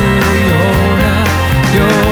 ような夜